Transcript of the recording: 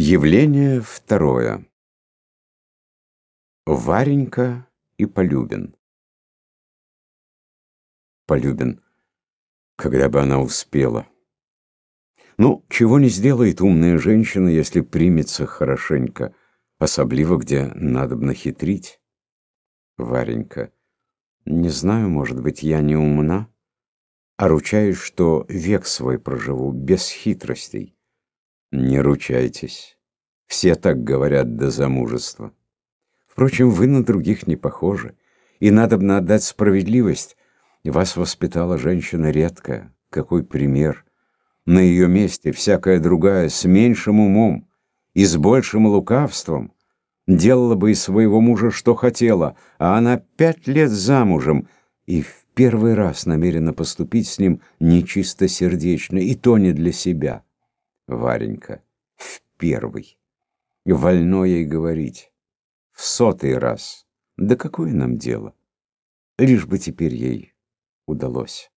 Явление второе. Варенька и Полюбин. Полюбин, когда бы она успела. Ну, чего не сделает умная женщина, если примется хорошенько, особливо, где надо бы нахитрить. Варенька, не знаю, может быть, я не умна, а ручаюсь, что век свой проживу без хитростей. Не ручайтесь. Все так говорят до замужества. Впрочем, вы на других не похожи. И надо бы отдать справедливость. Вас воспитала женщина редкая. Какой пример. На ее месте всякая другая с меньшим умом и с большим лукавством делала бы из своего мужа что хотела, а она пять лет замужем и в первый раз намерена поступить с ним нечистосердечно, и то не для себя. Варенька, в первый. Вольно ей говорить. В сотый раз. Да какое нам дело? Лишь бы теперь ей удалось.